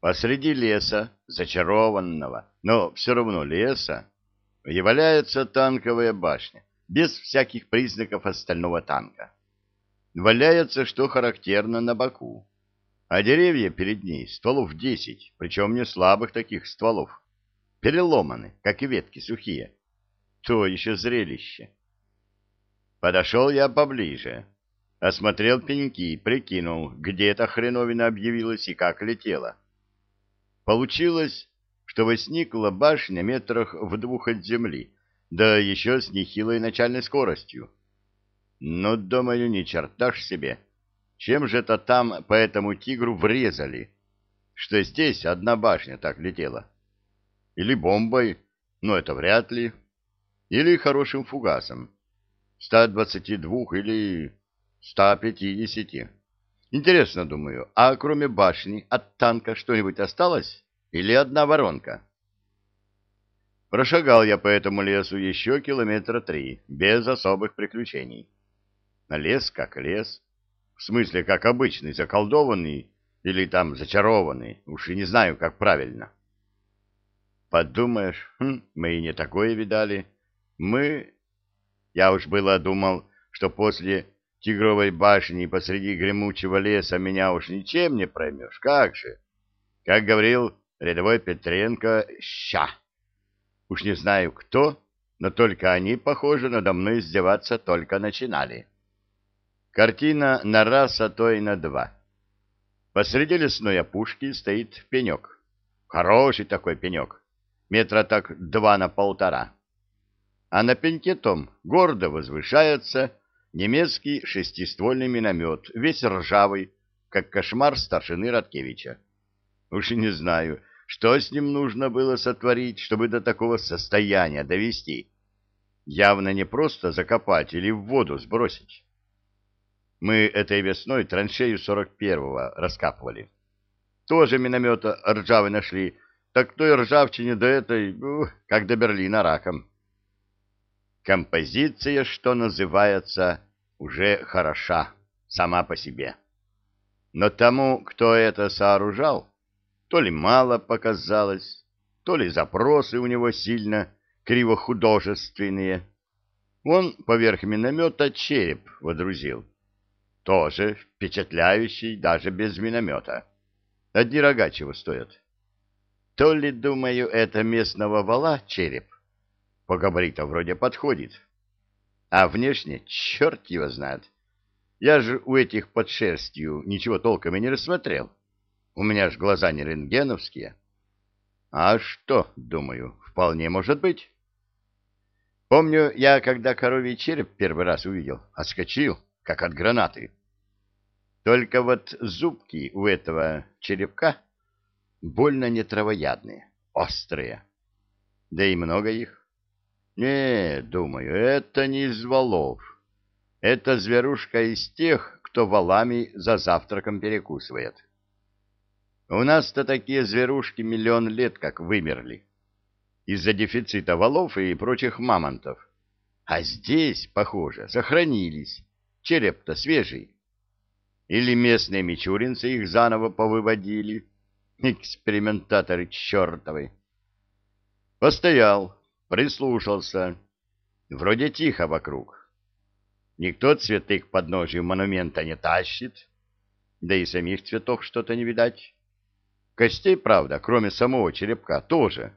Посреди леса, зачарованного, но все равно леса, является танковая башня, без всяких признаков остального танка. Валяется, что характерно, на боку. А деревья перед ней стволов десять, причем не слабых таких стволов. Переломаны, как и ветки сухие. То еще зрелище. Подошел я поближе. Осмотрел пеньки, прикинул, где эта хреновина объявилась и как летела. Получилось, что возникла башня метрах в двух от земли, да еще с нехилой начальной скоростью. Но, думаю, ни черта себе. Чем же это там по этому тигру врезали, что здесь одна башня так летела? Или бомбой, но это вряд ли. Или хорошим фугасом. 122 или 150. Интересно, думаю, а кроме башни от танка что-нибудь осталось? Или одна воронка? Прошагал я по этому лесу еще километра три, без особых приключений. Лес как лес, в смысле, как обычный, заколдованный или там зачарованный, уж и не знаю, как правильно. Подумаешь, хм, мы и не такое видали. Мы... Я уж было думал, что после тигровой башни посреди гремучего леса меня уж ничем не проймешь. Как же? Как говорил рядовой Петренко, ща. Уж не знаю кто, но только они, похоже, надо мной издеваться только начинали. Картина на раз, а то и на два. Посреди лесной опушки стоит пенек. Хороший такой пенек, метра так два на полтора. А на пеньке том гордо возвышается немецкий шестиствольный миномет, весь ржавый, как кошмар старшины Радкевича. Уж не знаю, что с ним нужно было сотворить, чтобы до такого состояния довести. Явно не просто закопать или в воду сбросить. Мы этой весной траншею 41-го раскапывали. Тоже миномета ржавый нашли, так той ржавчине до этой, как до Берлина раком. Композиция, что называется, уже хороша сама по себе. Но тому, кто это сооружал, то ли мало показалось, то ли запросы у него сильно кривохудожественные. Он поверх миномета череп водрузил. Тоже впечатляющий даже без миномета. Одни рога чего стоят. То ли, думаю, это местного вала череп, по габаритам вроде подходит. А внешне черт его знает. Я же у этих под шерстью ничего толком и не рассмотрел. У меня ж глаза не рентгеновские. А что, думаю, вполне может быть. Помню, я когда коровий череп первый раз увидел, отскочил, как от гранаты. Только вот зубки у этого черепка больно не травоядные, острые. Да и много их. Не, думаю, это не из валов. Это зверушка из тех, кто валами за завтраком перекусывает. У нас-то такие зверушки миллион лет как вымерли. Из-за дефицита валов и прочих мамонтов. А здесь, похоже, сохранились. Череп-то свежий. Или местные мичуринцы их заново повыводили. Экспериментаторы чертовы. Постоял, Прислушался. Вроде тихо вокруг. Никто цветы к подножию монумента не тащит. Да и самих цветов что-то не видать. Костей, правда, кроме самого черепка, тоже.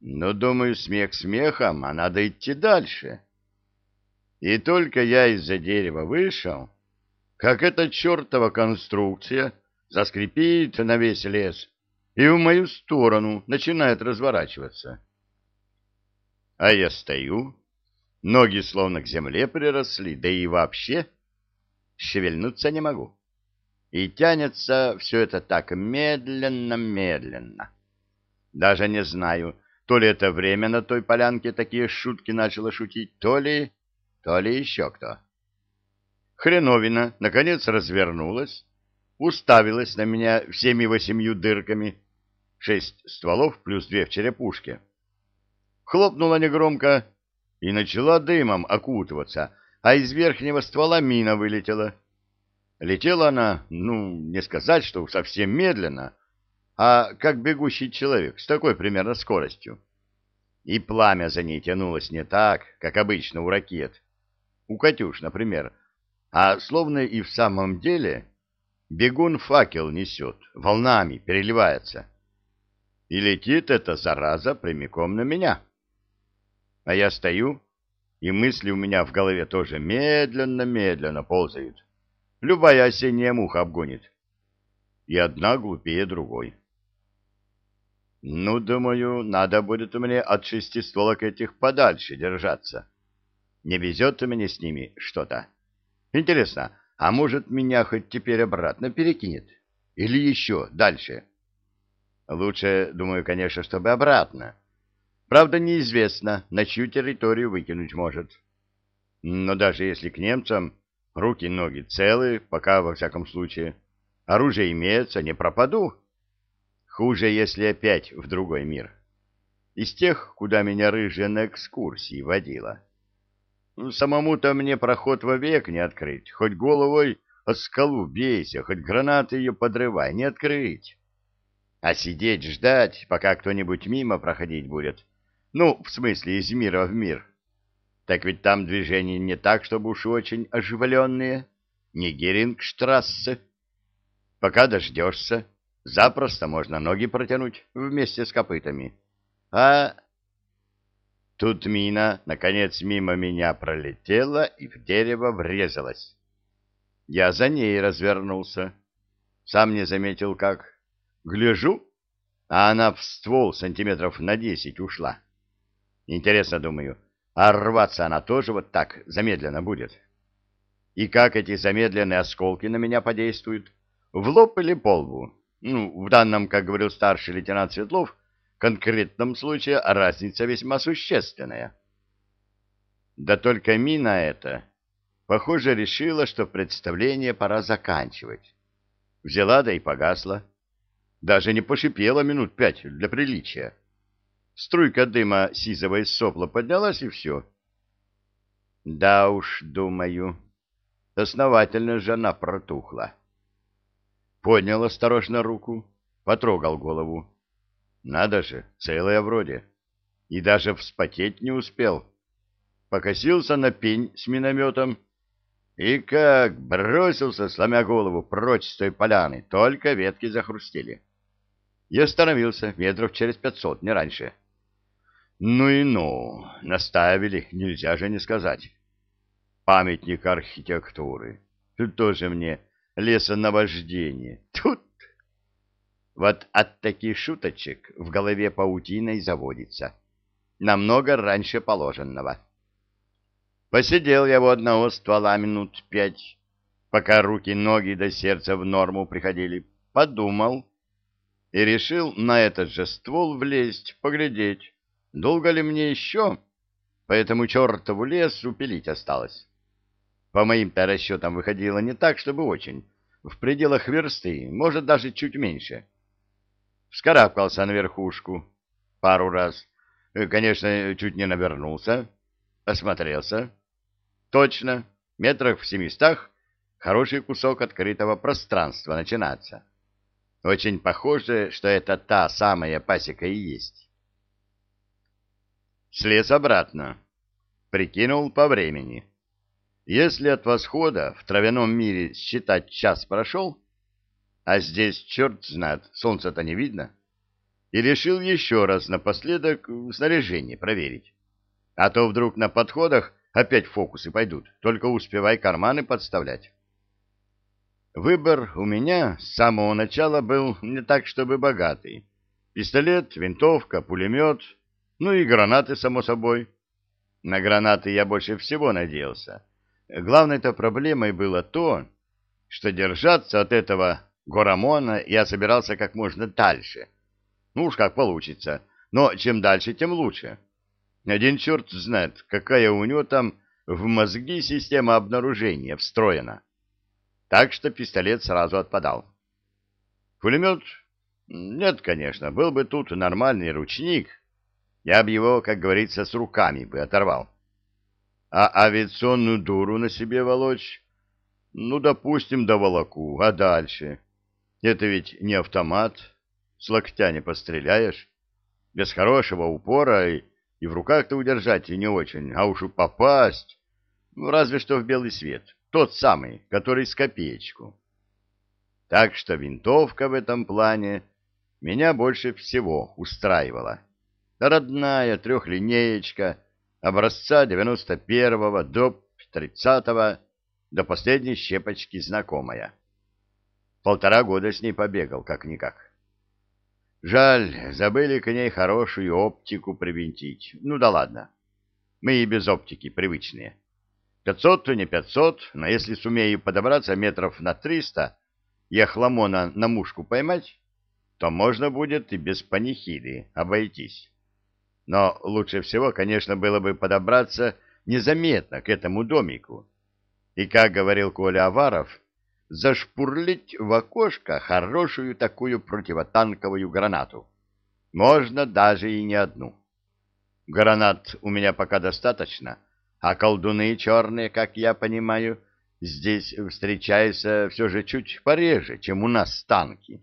Но, думаю, смех смехом, а надо идти дальше. И только я из-за дерева вышел, как эта чертова конструкция заскрипит на весь лес и в мою сторону начинает разворачиваться. А я стою, ноги словно к земле приросли, да и вообще шевельнуться не могу. И тянется все это так медленно-медленно. Даже не знаю, то ли это время на той полянке такие шутки начало шутить, то ли... то ли еще кто. Хреновина, наконец, развернулась, уставилась на меня всеми восемью дырками, шесть стволов плюс две в черепушке хлопнула негромко и начала дымом окутываться, а из верхнего ствола мина вылетела. Летела она, ну, не сказать, что совсем медленно, а как бегущий человек с такой примерно скоростью. И пламя за ней тянулось не так, как обычно у ракет, у «Катюш», например, а словно и в самом деле бегун факел несет, волнами переливается. И летит эта зараза прямиком на меня. А я стою, и мысли у меня в голове тоже медленно-медленно ползают. Любая осенняя муха обгонит. И одна глупее другой. Ну, думаю, надо будет мне от шестистволок этих подальше держаться. Не везет мне с ними что-то. Интересно, а может, меня хоть теперь обратно перекинет? Или еще дальше? Лучше, думаю, конечно, чтобы обратно. Правда, неизвестно, на чью территорию выкинуть может. Но даже если к немцам руки-ноги целы, пока, во всяком случае, оружие имеется, не пропаду. Хуже, если опять в другой мир. Из тех, куда меня рыжая на экскурсии водила. Самому-то мне проход вовек не открыть, хоть головой о скалу бейся, хоть гранаты ее подрывай, не открыть. А сидеть ждать, пока кто-нибудь мимо проходить будет, ну, в смысле, из мира в мир. Так ведь там движения не так, чтобы уж очень оживленные, не Герингштрассе. Пока дождешься, запросто можно ноги протянуть вместе с копытами. А Тут мина, наконец, мимо меня пролетела и в дерево врезалась. Я за ней развернулся. Сам не заметил, как. Гляжу, а она в ствол сантиметров на десять ушла. Интересно, думаю, а рваться она тоже вот так замедленно будет? И как эти замедленные осколки на меня подействуют? В лоб или по лбу? Ну, в данном, как говорил старший лейтенант Светлов, конкретном случае разница весьма существенная. Да только мина эта, похоже, решила, что представление пора заканчивать. Взяла да и погасла. Даже не пошипела минут пять для приличия. Струйка дыма сизого из сопла поднялась, и все. Да уж, думаю, основательно же она протухла. Поднял осторожно руку, потрогал голову. Надо же, целая вроде. И даже вспотеть не успел. Покосился на пень с минометом и как бросился, сломя голову, прочь с той поляны, только ветки захрустели. И остановился метров через пятьсот, не раньше. Ну и ну, наставили, нельзя же не сказать. Памятник архитектуры. Тут тоже мне лесонавождение. Тут вот от таких шуточек в голове паутиной заводится. Намного раньше положенного. Посидел я у одного ствола минут пять, пока руки-ноги до сердца в норму приходили. Подумал и решил на этот же ствол влезть, поглядеть, долго ли мне еще по этому чертову лесу пилить осталось. По моим-то расчетам выходило не так, чтобы очень. В пределах версты, может, даже чуть меньше. — вскарабкался на верхушку пару раз. Э, конечно, чуть не навернулся, осмотрелся. Точно, метрах в семистах хороший кусок открытого пространства начинается. Очень похоже, что это та самая пасека и есть. Слез обратно. Прикинул по времени. Если от восхода в травяном мире считать час прошел, а здесь черт знает, солнца-то не видно. И решил еще раз напоследок снаряжение проверить. А то вдруг на подходах опять фокусы пойдут, только успевай карманы подставлять. Выбор у меня с самого начала был не так, чтобы богатый. Пистолет, винтовка, пулемет, ну и гранаты, само собой. На гранаты я больше всего надеялся. Главной-то проблемой было то, что держаться от этого Горамона я собирался как можно дальше. Ну уж как получится, но чем дальше, тем лучше. Один черт знает, какая у него там в мозги система обнаружения встроена. Так что пистолет сразу отпадал. Пулемет? Нет, конечно, был бы тут нормальный ручник. Я бы его, как говорится, с руками бы оторвал. А авиационную дуру на себе волочь? Ну, допустим, до волоку, а дальше... Это ведь не автомат. с локтя не постреляешь. Без хорошего упора и, и в руках-то удержать и не очень, а уж и попасть, ну, разве что в белый свет, тот самый, который с копеечку. Так что винтовка в этом плане меня больше всего устраивала. Родная трехлинеечка образца 91-го до 30-го, до последней щепочки знакомая. Полтора года с ней побегал, как-никак. Жаль, забыли к ней хорошую оптику привинтить. Ну да ладно. Мы и без оптики привычные. Пятьсот то не пятьсот, но если сумею подобраться метров на триста и охламона на мушку поймать, то можно будет и без панихиды обойтись. Но лучше всего, конечно, было бы подобраться незаметно к этому домику. И, как говорил Коля Аваров, зашпурлить в окошко хорошую такую противотанковую гранату. Можно даже и не одну. Гранат у меня пока достаточно, а колдуны черные, как я понимаю, здесь встречаются все же чуть пореже, чем у нас танки.